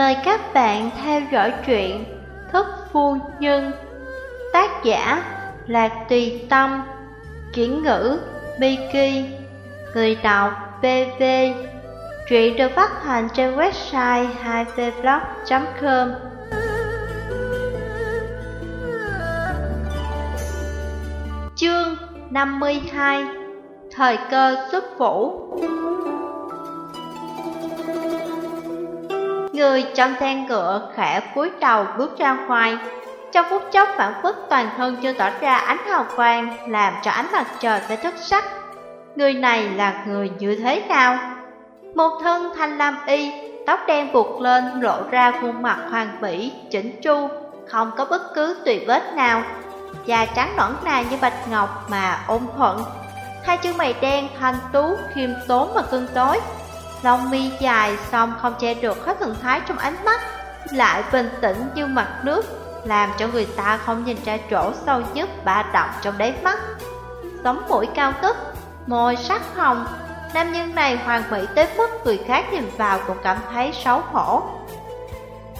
Mời các bạn theo dõi truyện Thức Phu Nhân. Tác giả Lạc Tùy Tâm. Chuyển ngữ Biki Người đọc BV Truyện được phát hành trên website 2vblog.com Chương 52 Thời cơ xuất vũ Người trong ten ngựa khẽ cúi đầu bước ra ngoài. Trong phút chốc phản phất toàn thân chưa tỏ ra ánh hào quang Làm cho ánh mặt trời phải thất sắc. Người này là người như thế nào? Một thân thanh lam y, tóc đen buộc lên lộ ra khuôn mặt hoàn mỹ, chỉnh chu Không có bất cứ tùy vết nào. Da trắng nõn nà như bạch ngọc mà ôn thuận. Hai chân mày đen thanh tú, khiêm tốn và cưng tối Lông mi dài xong không che được hết thần thái trong ánh mắt Lại bình tĩnh như mặt nước Làm cho người ta không nhìn ra chỗ sâu nhất ba động trong đáy mắt. Sống mũi cao cấp, môi sắc hồng Nam nhân này hoàn mỹ tới mức người khác nhìn vào cũng cảm thấy xấu hổ.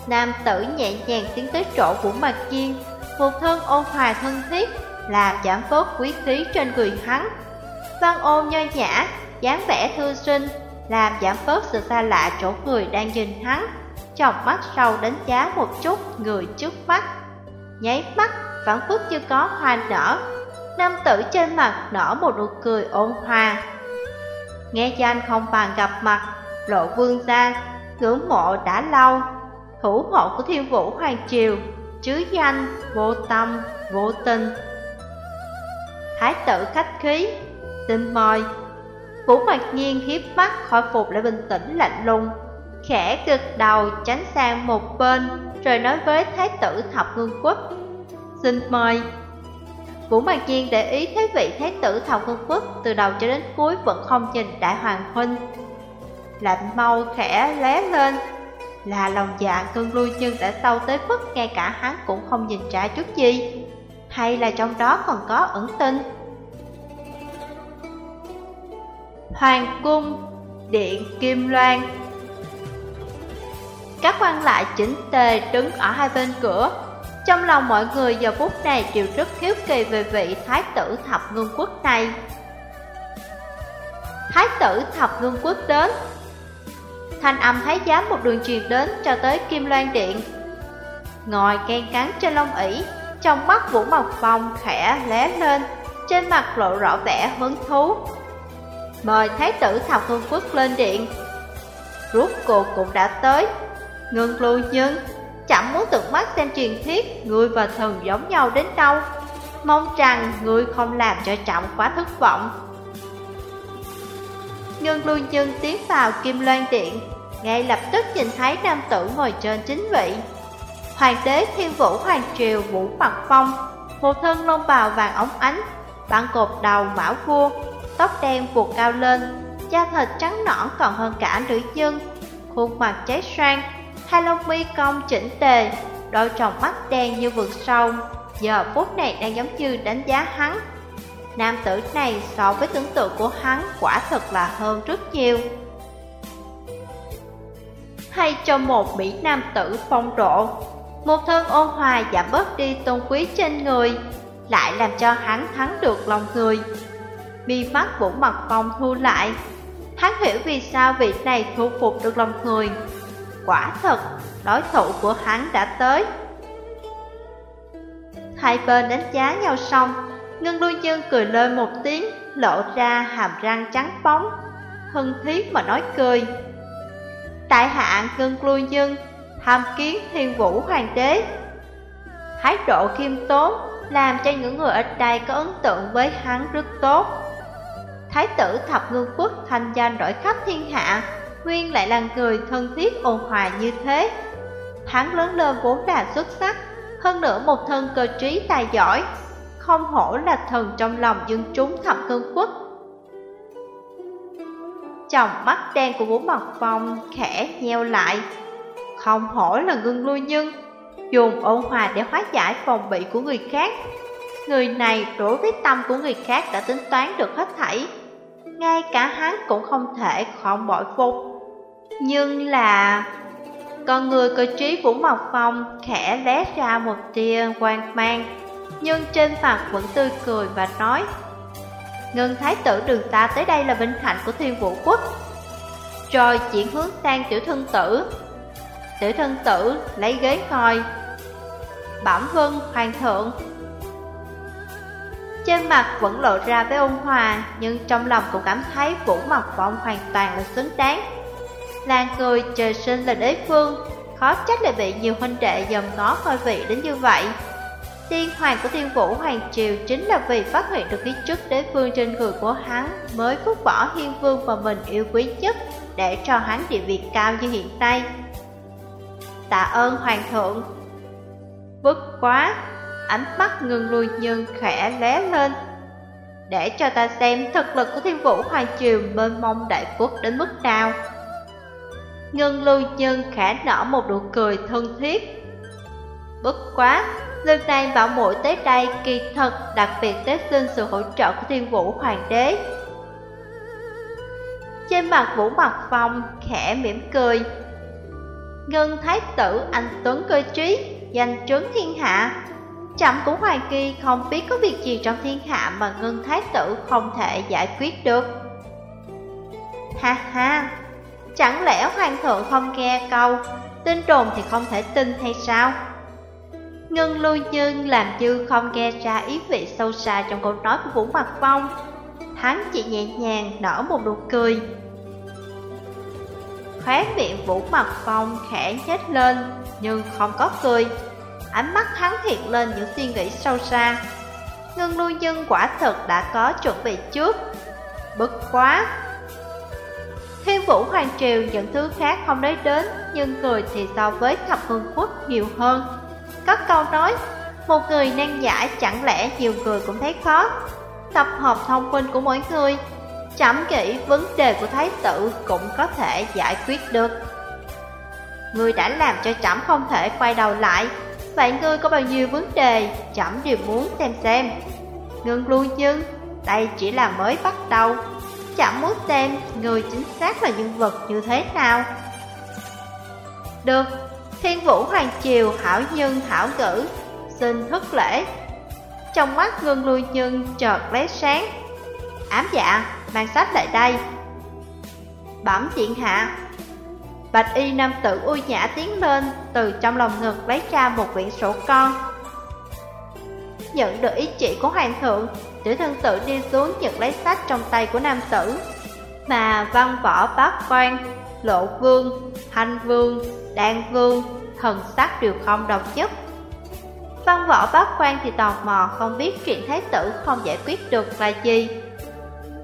Nam tử nhẹ nhàng tiến tới chỗ của mặt chiên Một thân ôn hòa thân thiết Làm giảm bớt quý khí trên người hắn. Văn ôn nho nhã, dáng vẻ thư sinh làm giảm bớt sự xa lạ chỗ người đang nhìn hắn. Trong mắt sâu đánh giá một chút người trước mắt. Nháy mắt, vẫn phức như có hoa nở. Nam tử trên mặt nở một nụ cười ôn hòa. Nghe danh không bằng gặp mặt, lộ vương gia, ngưỡng mộ đã lâu. Thủ hộ của thiên vũ hoàng triều, chứ danh, vô tâm, vô tình. Thái tử khách khí, xin mời. Vũ mặt nhiên hiếp mắt khỏi phục lại bình tĩnh lạnh lùng. Khẽ gật đầu, tránh sang một bên, Rồi nói với thái tử thập ngưng quốc. Xin mời. Vũ mặt nhiên để ý thấy vị thái tử thập ngưng quốc Từ đầu cho đến cuối vẫn không nhìn đại hoàng huynh. Lạnh mau khẽ lé lên. Là lòng dạ cơn lui nhưng đã sâu tới mức Ngay cả hắn cũng không nhìn ra chút gì. Hay là trong đó còn có ẩn tinh Hoàng cung, điện Kim Loan. Các quan lại chỉnh tề đứng ở hai bên cửa. Trong lòng mọi người giờ phút này đều rất hiếu kỳ về vị thái tử thập ngưng quốc này. Thái tử thập ngưng quốc đến. Thanh âm thái giám một đường truyền đến cho tới Kim Loan Điện. Ngồi can cắn trên lông ỉ Trong mắt Vũ Mộc Phong khẽ lé lên Trên mặt lộ rõ vẻ hứng thú. Mời Thái tử Thập Hương Quốc lên điện. Rốt cuộc cũng đã tới. Ngân lưu nhân, Chẳng muốn tận mắt xem truyền thuyết Người và thần giống nhau đến đâu. Mong rằng người không làm cho trọng quá thất vọng. Ngân lưu nhân tiến vào Kim Loan Điện, Ngay lập tức nhìn thấy nam tử ngồi trên chính vị. Hoàng đế thiên vũ hoàng triều vũ mặt phong Một thân lông bào vàng ống ánh Bạn cột đầu mão vua tóc đen buộc cao lên, da thịt trắng nõn còn hơn cả nữ nhân, khuôn mặt cháy sang, hai lông mi cong chỉnh tề, đôi tròng mắt đen như vực sâu, giờ phút này đang giống như đánh giá hắn. Nam tử này so với tưởng tượng của hắn quả thật là hơn rất nhiều. Hay cho một mỹ nam tử phong độ, một thân ôn hòa giảm bớt đi tôn quý trên người, lại làm cho hắn thắng được lòng người mi mắt Vũ Mặt Phong thu lại. Hắn hiểu vì sao vị này thu phục được lòng người. Quả thật, đối thủ của hắn đã tới. Hai bên đánh giá nhau xong, Ngân Lưu Nhân cười lên một tiếng, lộ ra hàm răng trắng bóng, hân thiết mà nói cười. Tại hạ Ngân Lưu Nhân, tham kiến thiên vũ hoàng đế. Thái độ khiêm tốn, làm cho những người ở đây có ấn tượng với hắn rất tốt. Thái tử thập ngư quốc thanh danh đổi khắp thiên hạ, Nguyên lại là người thân thiết ôn hòa như thế. Hắn lớn lên vốn là xuất sắc, hơn nữa một thân cơ trí tài giỏi, không hổ là thần trong lòng dân chúng thập ngư quốc. Chồng mắt đen của Vũ Mật Phong khẽ nheo lại, không hổ là ngưng lui nhân, dùng ôn hòa để hóa giải phòng bị của người khác. Người này đối với tâm của người khác đã tính toán được hết thảy, ngay cả hắn cũng không thể không bội phục. Nhưng là... con người cơ trí Vũ Mộc Phong khẽ lé ra một tia quang mang, Nhưng trên mặt vẫn tươi cười và nói, Ngân Thái tử đường ta tới đây là vinh hạnh của thiên vũ quốc Rồi chuyển hướng sang tiểu thân tử Tiểu thân tử lấy ghế ngồi, Bẩm vân hoàng thượng trên mặt vẫn lộ ra với ôn hòa, Nhưng trong lòng cũng cảm thấy Vũ Mộc Phong hoàn toàn là xứng đáng. Là người trời sinh là đế vương, Khó trách lại bị nhiều huynh đệ dòm ngó coi vị đến như vậy. Tiên hoàng của thiên vũ hoàng triều Chính là vì phát hiện được khí chức đế vương trên người của hắn Mới phúc bỏ hiên vương mà mình yêu quý nhất Để cho hắn địa vị cao như hiện nay. Tạ ơn hoàng thượng. Bất quá Ánh mắt ngừng lui nhưng khẽ lé lên. Để cho ta xem thực lực của thiên vũ hoàng triều mênh mông đại quốc đến mức nào. Ngân lưu nhân khẽ nở một nụ cười thân thiết. Bất quá, lần này bảo mũi tới đây kỳ thật đặc biệt tới xin sự hỗ trợ của thiên vũ hoàng đế. Trên mặt vũ mặt phong khẽ mỉm cười. Ngân thái tử anh Tuấn cơ trí, danh trấn thiên hạ. Chậm cũng hoài Kỳ không biết có việc gì trong thiên hạ mà Ngân Thái Tử không thể giải quyết được. Ha ha, Chẳng lẽ hoàng thượng không nghe câu Tin đồn thì không thể tin hay sao? Ngân lưu nhân làm như không nghe ra ý vị sâu xa trong câu nói của Vũ Mặt Phong. Hắn chỉ nhẹ nhàng nở một nụ cười. Khóe miệng Vũ Mặt Phong khẽ nhếch lên Nhưng không có cười. Ánh mắt hắn hiện lên những suy nghĩ sâu xa. Ngân lưu nhân quả thật đã có chuẩn bị trước. Bất quá. Thiên vũ hoàng triều những thứ khác không nói đến, Nhưng người thì so với thập hương quốc nhiều hơn. Có câu nói, Một người nan giải chẳng lẽ nhiều người cũng thấy khó? Tập hợp thông minh của mỗi người Chẳng nghĩ vấn đề của thái tử cũng có thể giải quyết được. Người đã làm cho chậm không thể quay đầu lại. Vậy ngươi có bao nhiêu vấn đề chậm đều muốn xem xem Ngưng luôn nhưng đây chỉ là mới bắt đầu chẳng muốn xem người chính xác là nhân vật như thế nào. Được, thiên vũ hoàng triều hảo nhân hảo ngữ, xin thất lễ. Trong mắt ngưng lui nhân chợt lóe sáng. Ám dạ, mang sách lại đây. Bẩm điện hạ. Bạch y nam tử ui nhã tiến lên, từ trong lòng ngực lấy ra một quyển sổ con. Nhận được ý chỉ của hoàng thượng, Tiểu thân tử đi xuống nhận lấy sách trong tay của nam tử. Mà văn võ bát quan, lộ vương, hành vương, đan vương, thần sắc đều không đồng nhất. Văn võ bát quan thì tò mò không biết chuyện thái tử không giải quyết được là gì.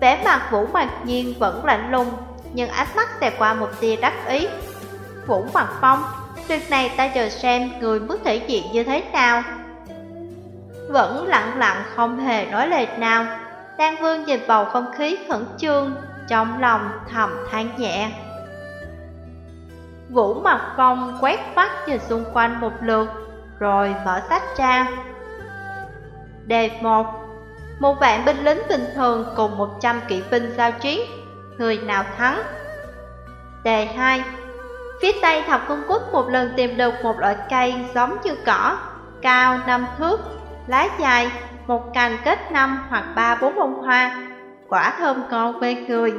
Vẻ mặt Vũ mặt Nhiên vẫn lạnh lùng nhưng ánh mắt tè qua một tia đắc ý Vũ Hoàng Phong Việc này ta chờ xem người mức thể diện như thế nào vẫn lặng lặng không hề nói lời nào. Đan Vương nhìn bầu không khí khẩn trương, trong lòng thầm than nhẹ. Vũ mặt phong quét mắt nhìn xung quanh một lượt, rồi mở sách ra. Đề 1 Một vạn binh lính bình thường cùng 100 kỵ binh giao chiến, người nào thắng? Đề 2 Phía tây thập công quốc một lần tìm được một loại cây giống như cỏ, cao 5 thước, lá dài, một cành kết năm hoặc ba bốn bông hoa, quả thơm ngon mê người.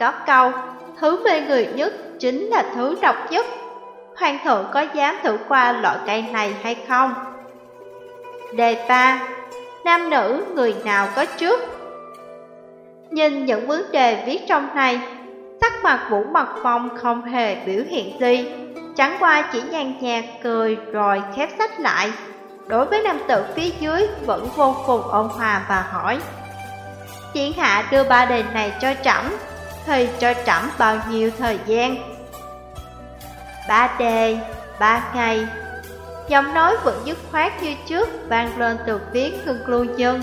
Có câu, thứ mê người nhất chính là thứ độc nhất. Hoàng thượng có dám thử qua loại cây này hay không? Đề ba, nam nữ người nào có trước? Nhìn những vấn đề viết trong này, sắc mặt Vũ mật Phong không hề biểu hiện gì, chẳng qua chỉ nhàn nhạt cười rồi khép sách lại. Đối với nam tử phía dưới vẫn vô cùng ôn hòa và hỏi Triển hạ đưa ba đề này cho trẫm Thì cho trẫm bao nhiêu thời gian? Ba đề, ba ngày. Giọng nói vẫn dứt khoát như trước vang lên từ phía ngưng lưu nhân.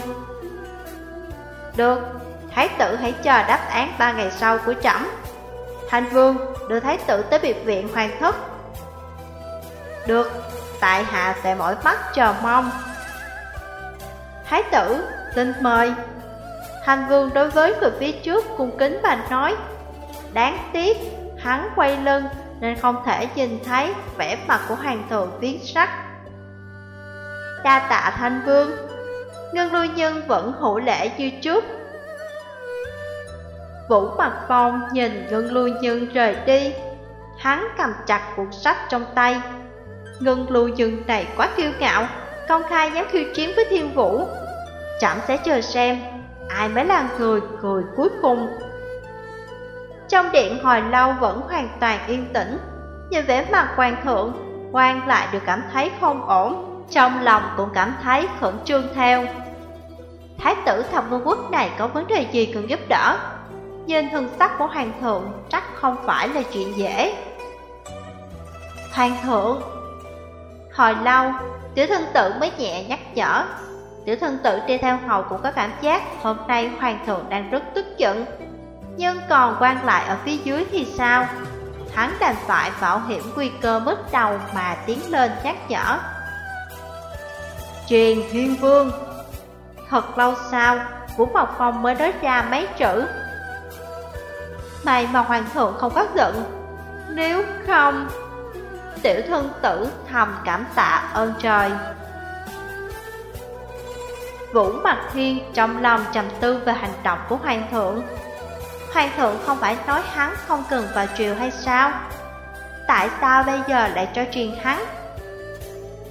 Được, thái tử hãy chờ đáp án ba ngày sau của trẫm Thanh vương đưa thái tử tới biệt viện hoàng thất Được, tại hạ sẽ mỏi mắt chờ mong. Thái tử, xin mời. Hành vương đối với người phía trước cung kính và nói, đáng tiếc, hắn quay lưng, nên không thể nhìn thấy vẻ mặt của hoàng thượng viết sắc. Đa tạ thanh vương, ngân lưu nhân vẫn hữu lễ như trước. Vũ mặt phong nhìn ngân lưu nhân rời đi, hắn cầm chặt cuộn sách trong tay. Ngân lưu nhân này quá kiêu ngạo, công khai dám khiêu chiến với thiên vũ. Chậm sẽ chờ xem, ai mới là người cười cuối cùng. Trong điện hồi lâu vẫn hoàn toàn yên tĩnh Nhìn vẻ mặt hoàng thượng Quan lại được cảm thấy không ổn Trong lòng cũng cảm thấy khẩn trương theo Thái tử thập vương quốc này có vấn đề gì cần giúp đỡ Nhìn thần sắc của hoàng thượng chắc không phải là chuyện dễ. Hoàng thượng Hồi lâu, tiểu thân tử mới nhẹ nhắc nhở. Tiểu thân tử đi theo hầu cũng có cảm giác Hôm nay hoàng thượng đang rất tức giận. Nhưng còn quan lại ở phía dưới thì sao? Hắn đành phải bảo hiểm nguy cơ mất đầu mà tiến lên nhắc nhở. Truyền thiên vương Thật lâu sau, Vũ Mộc Phong mới nói ra mấy chữ. May mà hoàng thượng không có giận Nếu không Tiểu thân tử thầm cảm tạ ơn trời Vũ Mặt Thiên trong lòng trầm tư về hành động của hoàng thượng Hoàng thượng không phải nói hắn không cần vào triều hay sao? Tại sao bây giờ lại cho truyền hắn?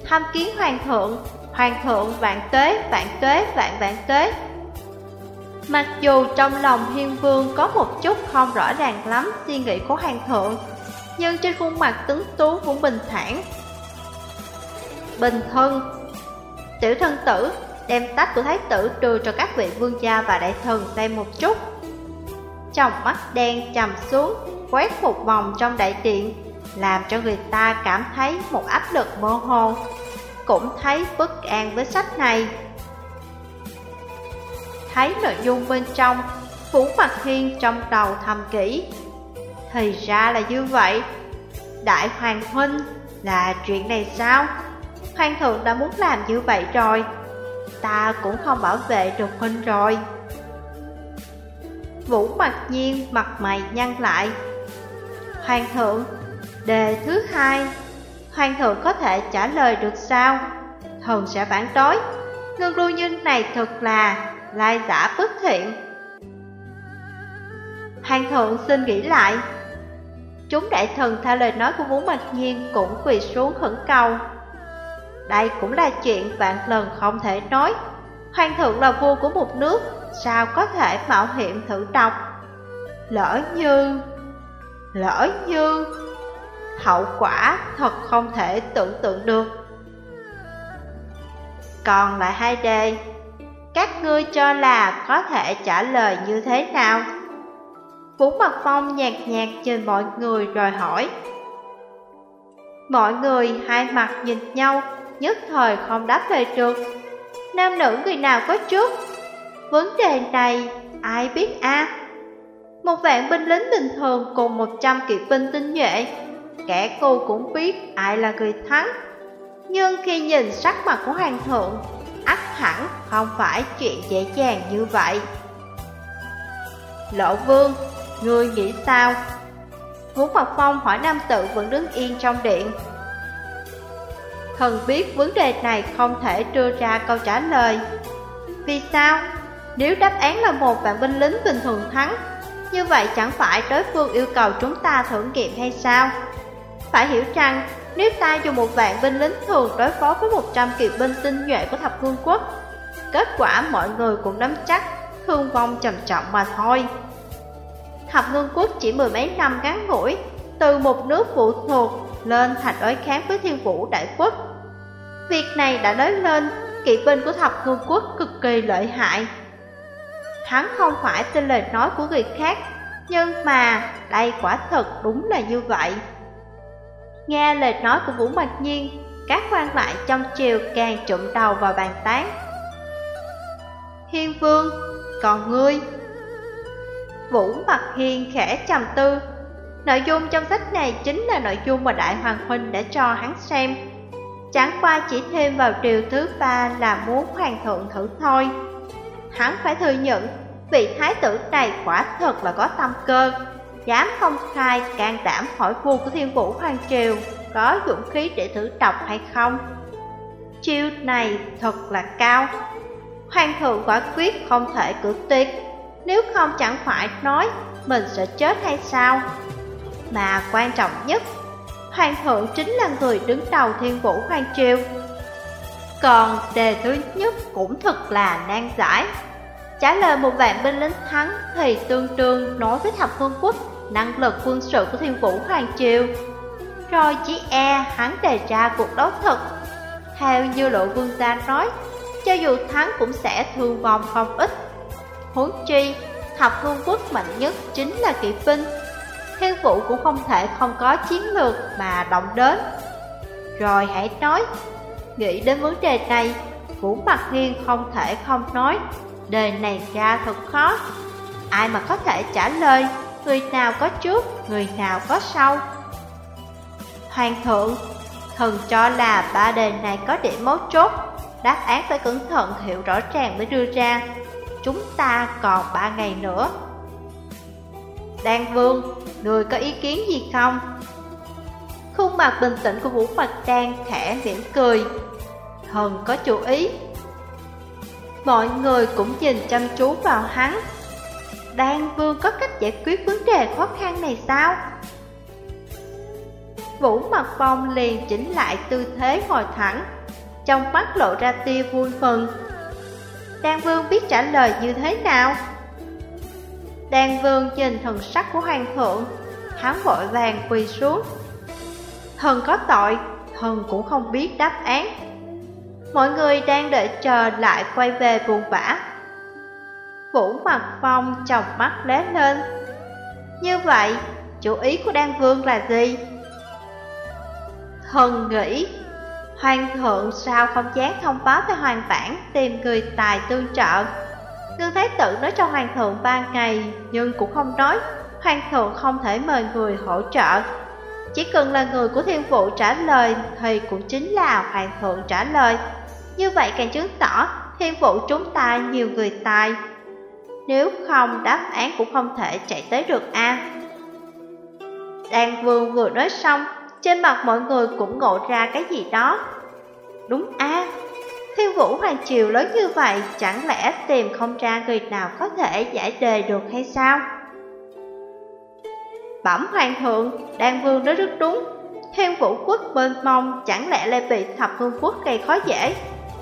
Tham kiến hoàng thượng, hoàng thượng vạn tuế, vạn tuế, vạn vạn tuế. Mặc dù trong lòng hiên vương có một chút không rõ ràng lắm suy nghĩ của hoàng thượng, nhưng trên khuôn mặt tướng tú cũng bình thản. Bình thân Tiểu thân tử đem tách của thái tử đưa cho các vị vương gia và đại thần xem một chút trong mắt đen trầm xuống, quét một vòng trong đại điện, làm cho người ta cảm thấy một áp lực mơ hồ, cũng thấy bất an với sách này. Thấy nội dung bên trong, Vũ Mặt Thiên trong đầu thầm kỹ. Thì ra là như vậy, Đại Hoàng Huynh là chuyện này sao? Hoàng thượng đã muốn làm như vậy rồi, ta cũng không bảo vệ được Huynh rồi. Vũ mặt nhiên mặt mày nhăn lại Hoàng thượng Đề thứ hai Hoàng thượng có thể trả lời được sao Thần sẽ phản đối Ngân lưu nhân này thật là Lai giả bất thiện. Hoàng thượng xin nghĩ lại. Chúng đại thần theo lời nói của Vũ Mạc Nhiên cũng quỳ xuống khẩn cầu. Đây cũng là chuyện vạn lần không thể nói. Hoàng thượng là vua của một nước sao có thể mạo hiểm thử độc? Lỡ như... Lỡ như... Hậu quả thật không thể tưởng tượng được. Còn lại hai đề, các ngươi cho là có thể trả lời như thế nào? Vũ Mặt Phong nhạt nhạt nhìn mọi người rồi hỏi. Mọi người hai mặt nhìn nhau, nhất thời không đáp lời được. Nam nữ người nào có trước Vấn đề này ai biết a? Một vạn binh lính bình thường cùng một trăm kỵ binh tinh nhuệ Kẻ cô cũng biết ai là người thắng Nhưng khi nhìn sắc mặt của hoàng thượng ắt hẳn không phải chuyện dễ dàng như vậy Lộ vương, ngươi nghĩ sao? Vũ Mộc Phong hỏi nam tự vẫn đứng yên trong điện Thần biết vấn đề này không thể đưa ra câu trả lời Vì sao? Nếu đáp án là một vạn binh lính bình thường thắng, như vậy chẳng phải đối phương yêu cầu chúng ta thử nghiệm hay sao? Phải hiểu rằng, nếu ta dùng một vạn binh lính thường đối phó với 100 kỵ binh tinh nhuệ của thập vương quốc, kết quả mọi người cũng nắm chắc, thương vong trầm trọng mà thôi. Thập vương quốc chỉ mười mấy năm ngắn ngủi, từ một nước phụ thuộc lên thành đối kháng với thiên vũ đại quốc. Việc này đã nói lên, kỵ binh của thập vương quốc cực kỳ lợi hại, Hắn không phải tin lời nói của người khác Nhưng mà đây quả thật đúng là như vậy Nghe lời nói của Vũ Mạc Nhiên Các quan lại trong triều càng trụm đầu vào bàn tán. Hiên Vương, còn ngươi? Vũ Mạc Hiên khẽ trầm tư. Nội dung trong sách này chính là nội dung mà Đại Hoàng Huynh đã cho hắn xem. Chẳng qua chỉ thêm vào điều thứ ba là muốn Hoàng thượng thử thôi. Hắn phải thừa nhận vị thái tử này quả thật là có tâm cơ dám công khai can đảm hỏi vua của thiên vũ Hoàng Triều có dũng khí để thử độc hay không. Chiêu này thật là cao. Hoàng thượng quả quyết không thể cử tuyệt, nếu không chẳng phải nói mình sẽ chết hay sao. Mà quan trọng nhất, Hoàng thượng chính là người đứng đầu thiên vũ Hoàng Triều. Còn đề thứ nhất cũng thật là nan giải. Trả lời một vạn binh lính thắng thì tương đương nói với thập phương quốc năng lực quân sự của thiên vũ Hoàng Triều. Rồi chỉ e hắn đề ra cuộc đấu thực. Theo như lộ vương gia nói, cho dù thắng cũng sẽ thương vong không ít. Huống chi, thập phương quốc mạnh nhất chính là kỵ binh. Thiên vũ cũng không thể không có chiến lược mà động đến. Rồi hãy nói, nghĩ đến vấn đề này, Vũ Mặt nghiêng không thể không nói, đề này ra thật khó. Ai mà có thể trả lời, người nào có trước, người nào có sau. Hoàng thượng, thần cho là ba đề này có điểm mấu chốt, đáp án phải cẩn thận hiểu rõ ràng mới đưa ra. Chúng ta còn ba ngày nữa. Đan Vương, người có ý kiến gì không? Khuôn mặt bình tĩnh của Vũ Bạch Đan khẽ mỉm cười. Thần có chú ý. Mọi người cũng nhìn chăm chú vào hắn. Đan Vương có cách giải quyết vấn đề khó khăn này sao? Vũ mặt phong liền chỉnh lại tư thế ngồi thẳng Trong mắt lộ ra tia vui mừng Đan Vương biết trả lời như thế nào? Đan Vương nhìn thần sắc của Hoàng thượng Hắn vội vàng quỳ xuống Thần có tội, thần cũng không biết đáp án Mọi người đang đợi chờ lại quay về buồn bã Vũ mặt phong tròng mắt lé lên. Như vậy, chủ ý của Đan Vương là gì? Thần nghĩ Hoàng thượng sao không dám thông báo với hoàng bản tìm người tài tương trợ? Ngư Thái tử nói cho hoàng thượng ba ngày Nhưng cũng không nói. Hoàng thượng không thể mời người hỗ trợ. Chỉ cần là người của thiên vụ trả lời Thì cũng chính là hoàng thượng trả lời. Như vậy càng chứng tỏ thiên vụ chúng ta nhiều người tài. Nếu không, đáp án cũng không thể chạy tới được A. Đàn vương vừa nói xong, trên mặt mọi người cũng ngộ ra cái gì đó. Đúng a. Thiên vũ hoàng triều lớn như vậy, Chẳng lẽ tìm không ra người nào có thể giải đề được hay sao? Bẩm hoàng thượng Đan vương nói rất đúng. Thiên vũ quốc bên mông, Chẳng lẽ lại bị thập vương quốc gây khó dễ?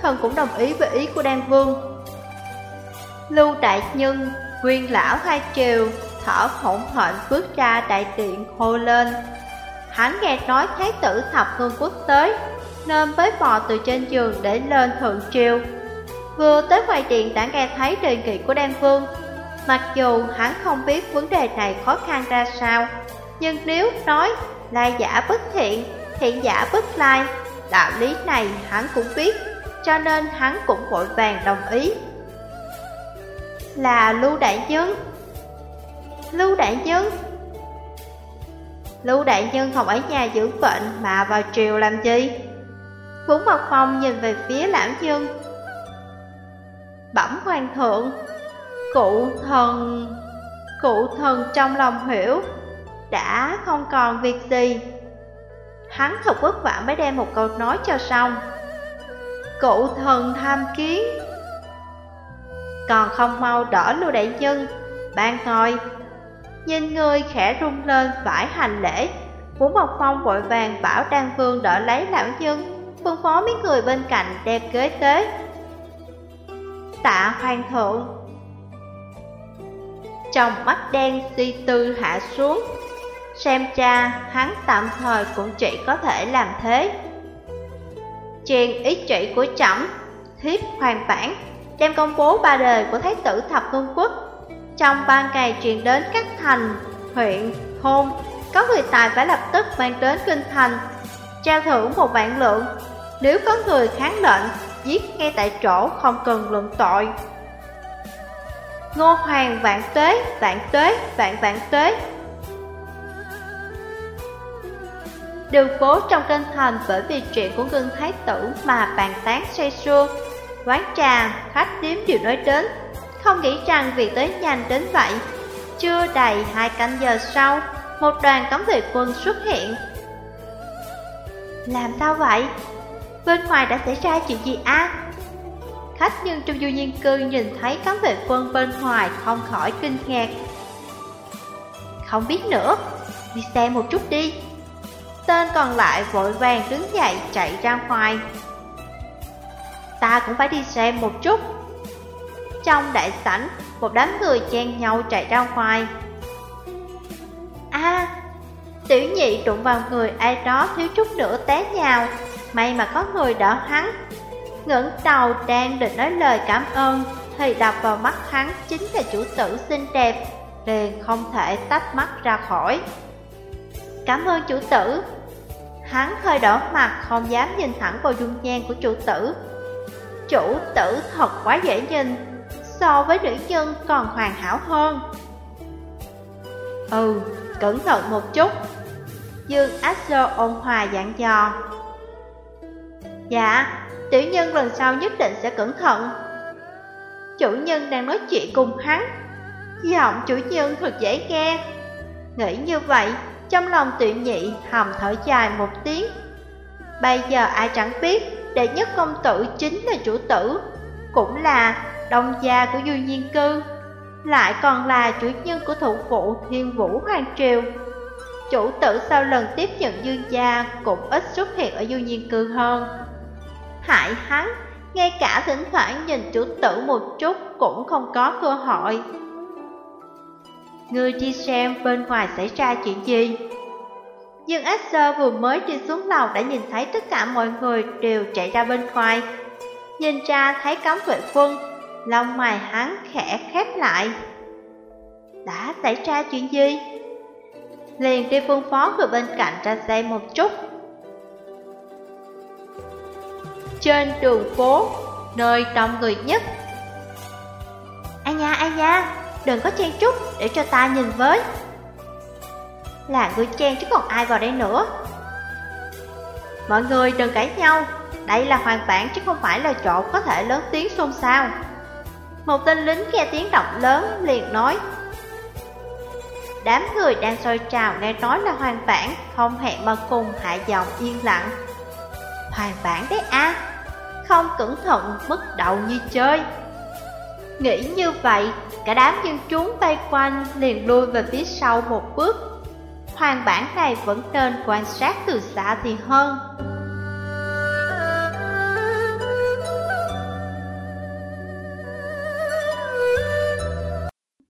Thần cũng đồng ý với ý của đan vương Lưu đại nhân Nguyên lão hai triều Thở hổn hển bước ra đại điện hô lên. Hắn nghe nói thái tử thập phương quốc tới Nên mới bò từ trên giường để lên thượng triều. Vừa tới ngoài điện đã nghe thấy đề nghị của Đan Vương. Mặc dù hắn không biết vấn đề này khó khăn ra sao Nhưng nếu nói lai giả bất thiện, thiện giả bất lai Đạo lý này hắn cũng biết Cho nên hắn cũng vội vàng đồng ý. Là Lưu Đại Nhân. Lưu Đại Nhân. Lưu đại nhân không ở nhà dưỡng bệnh mà vào triều làm gì? Phú Mộc Phong nhìn về phía lão nhân. Bẩm hoàng thượng, Cụ thần Cụ thần trong lòng hiểu, Đã không còn việc gì. Hắn thật vất vả mới đem một câu nói cho xong. Cụ thần tham kiến còn không mau đỡ lưu đại nhân. Ban ngồi. Nhìn người khẽ rung lên phải hành lễ. Vũ Mộc Phong vội vàng bảo Đan Vương đỡ lấy lão nhân, Phân phó mấy người bên cạnh đem ghế tế Tạ hoàng thượng. Trong mắt đen suy tư hạ xuống. Xem cha, hắn tạm thời cũng chỉ có thể làm thế. Truyền ý chỉ của chậm Thiếp hoàn bản. Đem công bố ba đời của Thái tử Thập Vương Quốc trong ba ngày truyền đến các thành, huyện, thôn, có người tài phải lập tức mang đến kinh thành, trao thưởng một vạn lượng. Nếu có người kháng lệnh, giết ngay tại chỗ không cần luận tội. Ngô Hoàng vạn tuế, vạn tuế, vạn vạn tuế. Đường phố trong kinh thành bởi vì chuyện của Ngân Thái Tử mà bàn tán say sưa. Quán trà, khách điếm đều nói đến không nghĩ rằng việc tới nhanh đến vậy Chưa đầy hai canh giờ sau, một đoàn cấm vệ quân xuất hiện. Làm sao vậy? Bên ngoài đã xảy ra chuyện gì a? Khách nhân trong du nhiên cư nhìn thấy cấm vệ quân bên ngoài không khỏi kinh ngạc. Không biết nữa, đi xem một chút đi. Tên còn lại vội vàng đứng dậy chạy ra ngoài. Ta cũng phải đi xem một chút. Trong đại sảnh, một đám người chen nhau chạy ra ngoài. A, tiểu nhị đụng vào người ai đó thiếu chút nữa té nhào, may mà có người đỡ hắn. ngẩng đầu đang định nói lời cảm ơn, thì đập vào mắt hắn chính là chủ tử xinh đẹp, liền không thể tách mắt ra khỏi. Cảm ơn chủ tử. Hắn hơi đỏ mặt không dám nhìn thẳng vào dung nhan của chủ tử. Chủ tử thật quá dễ nhìn, so với nữ nhân còn hoàn hảo hơn. Ừ, cẩn thận một chút. Dương Asher ôn hòa dặn dò. Dạ, tiểu nhân lần sau nhất định sẽ cẩn thận. Chủ nhân đang nói chuyện cùng hắn. Giọng chủ nhân thật dễ nghe. Nghĩ như vậy, trong lòng tiểu nhị hầm thở dài một tiếng. Bây giờ ai chẳng biết, đệ nhất công tử chính là chủ tử, cũng là đông gia của Du Nhiên Cư, lại còn là chủ nhân của thủ phụ Thiên Vũ Hoàng Triều. Chủ tử sau lần tiếp nhận Dương gia cũng ít xuất hiện ở Du Nhiên Cư hơn. Hại hắn, ngay cả thỉnh thoảng nhìn chủ tử một chút cũng không có cơ hội. Ngươi đi xem bên ngoài xảy ra chuyện gì? Dương Esther vừa mới đi xuống lầu đã nhìn thấy tất cả mọi người đều chạy ra bên ngoài. Nhìn ra thấy cấm vệ quân, lông mày hắn khẽ khép lại. Đã xảy ra chuyện gì? Liền đi phương phó người bên cạnh ra xem một chút. Trên đường phố, nơi đông người nhất. ai nha, ai nha, đừng có chen chút để cho ta nhìn với. Là người chen chứ còn ai vào đây nữa. Mọi người đừng cãi nhau, đây là hoàn bản chứ không phải là chỗ có thể lớn tiếng xôn xao. Một tên lính nghe tiếng động lớn liền nói Đám người đang sôi trào nghe nói là hoàn bản Không hẹn mà cùng hạ giọng yên lặng Hoàn bản đấy à Không cẩn thận mất đầu như chơi Nghĩ như vậy Cả đám dân chúng bay quanh liền lui về phía sau một bước Hoàn bản này vẫn nên quan sát từ xa thì hơn.